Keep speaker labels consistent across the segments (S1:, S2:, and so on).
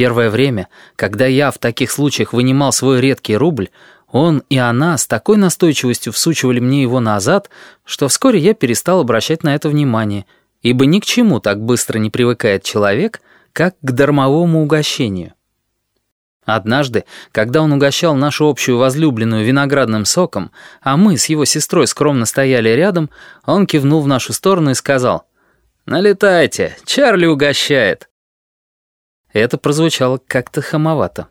S1: Первое время, когда я в таких случаях вынимал свой редкий рубль, он и она с такой настойчивостью всучивали мне его назад, что вскоре я перестал обращать на это внимание, ибо ни к чему так быстро не привыкает человек, как к дармовому угощению. Однажды, когда он угощал нашу общую возлюбленную виноградным соком, а мы с его сестрой скромно стояли рядом, он кивнул в нашу сторону и сказал «Налетайте, Чарли угощает». Это прозвучало как-то хамовато.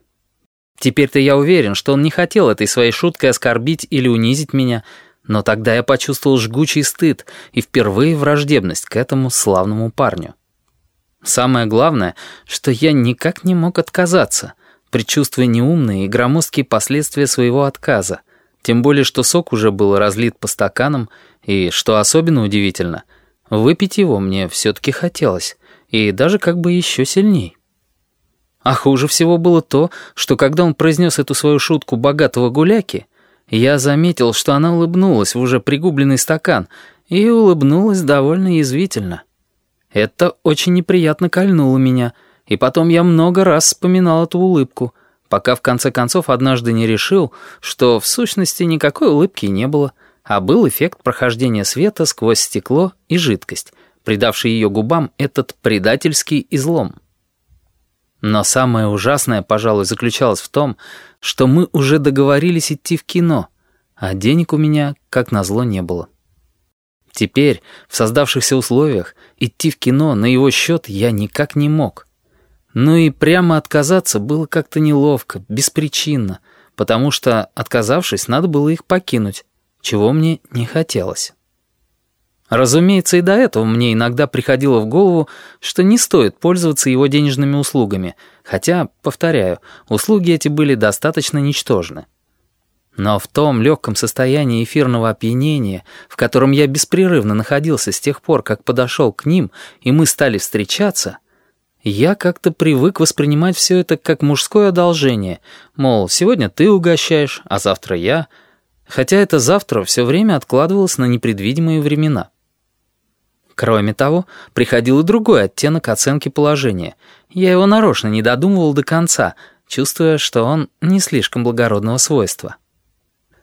S1: Теперь-то я уверен, что он не хотел этой своей шуткой оскорбить или унизить меня, но тогда я почувствовал жгучий стыд и впервые враждебность к этому славному парню. Самое главное, что я никак не мог отказаться, предчувствуя неумные и громоздкие последствия своего отказа, тем более что сок уже был разлит по стаканам, и, что особенно удивительно, выпить его мне все-таки хотелось, и даже как бы еще сильней. А хуже всего было то, что когда он произнес эту свою шутку богатого гуляки, я заметил, что она улыбнулась в уже пригубленный стакан, и улыбнулась довольно язвительно. Это очень неприятно кольнуло меня, и потом я много раз вспоминал эту улыбку, пока в конце концов однажды не решил, что в сущности никакой улыбки не было, а был эффект прохождения света сквозь стекло и жидкость, придавший ее губам этот предательский излом. Но самое ужасное, пожалуй, заключалось в том, что мы уже договорились идти в кино, а денег у меня, как назло, не было. Теперь, в создавшихся условиях, идти в кино на его счет я никак не мог. Ну и прямо отказаться было как-то неловко, беспричинно, потому что, отказавшись, надо было их покинуть, чего мне не хотелось. Разумеется, и до этого мне иногда приходило в голову, что не стоит пользоваться его денежными услугами, хотя, повторяю, услуги эти были достаточно ничтожны. Но в том легком состоянии эфирного опьянения, в котором я беспрерывно находился с тех пор, как подошел к ним, и мы стали встречаться, я как-то привык воспринимать все это как мужское одолжение, мол, сегодня ты угощаешь, а завтра я, хотя это завтра все время откладывалось на непредвидимые времена. Кроме того, приходил и другой оттенок оценки положения. Я его нарочно не додумывал до конца, чувствуя, что он не слишком благородного свойства.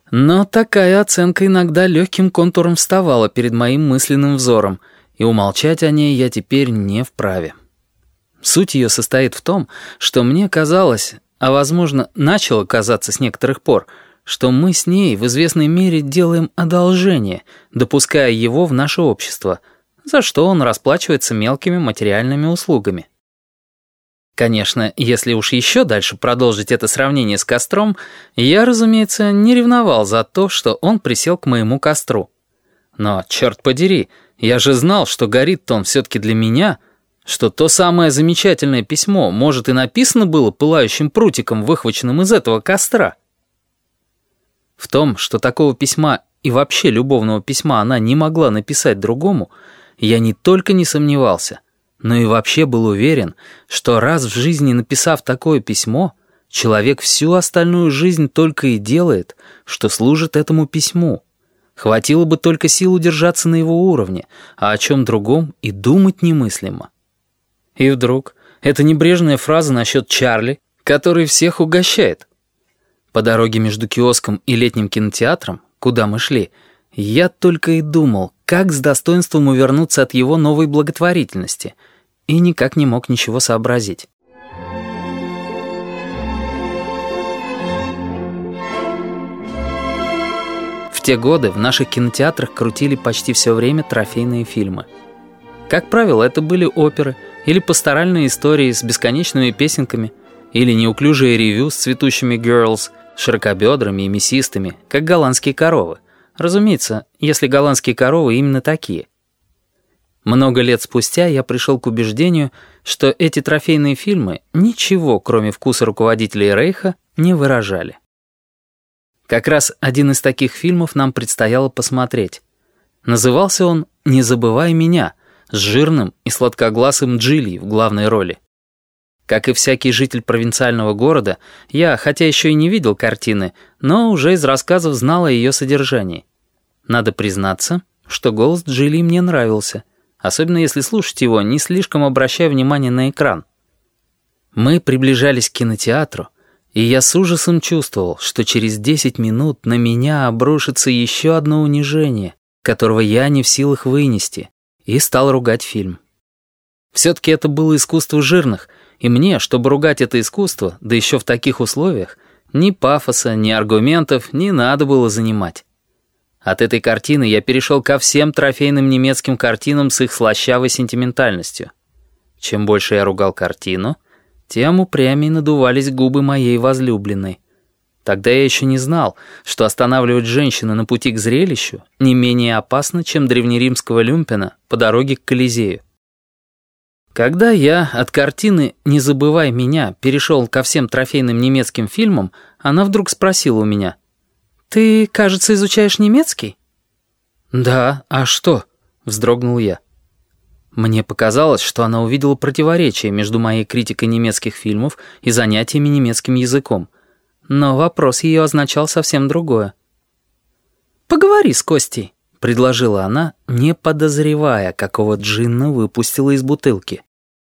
S1: Но такая оценка иногда легким контуром вставала перед моим мысленным взором, и умолчать о ней я теперь не вправе. Суть ее состоит в том, что мне казалось, а, возможно, начало казаться с некоторых пор, что мы с ней в известной мере делаем одолжение, допуская его в наше общество — за что он расплачивается мелкими материальными услугами. Конечно, если уж еще дальше продолжить это сравнение с костром, я, разумеется, не ревновал за то, что он присел к моему костру. Но, черт подери, я же знал, что горит он все-таки для меня, что то самое замечательное письмо, может, и написано было пылающим прутиком, выхваченным из этого костра. В том, что такого письма и вообще любовного письма она не могла написать другому, я не только не сомневался, но и вообще был уверен, что раз в жизни написав такое письмо, человек всю остальную жизнь только и делает, что служит этому письму. Хватило бы только сил удержаться на его уровне, а о чем другом и думать немыслимо. И вдруг эта небрежная фраза насчет Чарли, который всех угощает. По дороге между киоском и летним кинотеатром, куда мы шли, я только и думал, как с достоинством увернуться от его новой благотворительности, и никак не мог ничего сообразить. В те годы в наших кинотеатрах крутили почти все время трофейные фильмы. Как правило, это были оперы или пасторальные истории с бесконечными песенками, или неуклюжие ревю с цветущими girls, широкобедрами и мясистыми, как голландские коровы. Разумеется, если голландские коровы именно такие. Много лет спустя я пришел к убеждению, что эти трофейные фильмы ничего, кроме вкуса руководителей Рейха, не выражали. Как раз один из таких фильмов нам предстояло посмотреть. Назывался он «Не забывай меня» с жирным и сладкогласым Джилли в главной роли. Как и всякий житель провинциального города, я, хотя еще и не видел картины, но уже из рассказов знал о ее содержании. Надо признаться, что голос Джилли мне нравился, особенно если слушать его, не слишком обращая внимание на экран. Мы приближались к кинотеатру, и я с ужасом чувствовал, что через десять минут на меня обрушится еще одно унижение, которого я не в силах вынести, и стал ругать фильм. Все-таки это было искусство жирных, и мне, чтобы ругать это искусство, да еще в таких условиях, ни пафоса, ни аргументов не надо было занимать. От этой картины я перешел ко всем трофейным немецким картинам с их слащавой сентиментальностью. Чем больше я ругал картину, тем упрямее надувались губы моей возлюбленной. Тогда я еще не знал, что останавливать женщину на пути к зрелищу не менее опасно, чем древнеримского люмпена по дороге к Колизею. Когда я от картины «Не забывай меня» перешел ко всем трофейным немецким фильмам, она вдруг спросила у меня, «Ты, кажется, изучаешь немецкий?» «Да, а что?» — вздрогнул я. Мне показалось, что она увидела противоречие между моей критикой немецких фильмов и занятиями немецким языком. Но вопрос ее означал совсем другое. «Поговори с Костей», — предложила она, не подозревая, какого джинна выпустила из бутылки.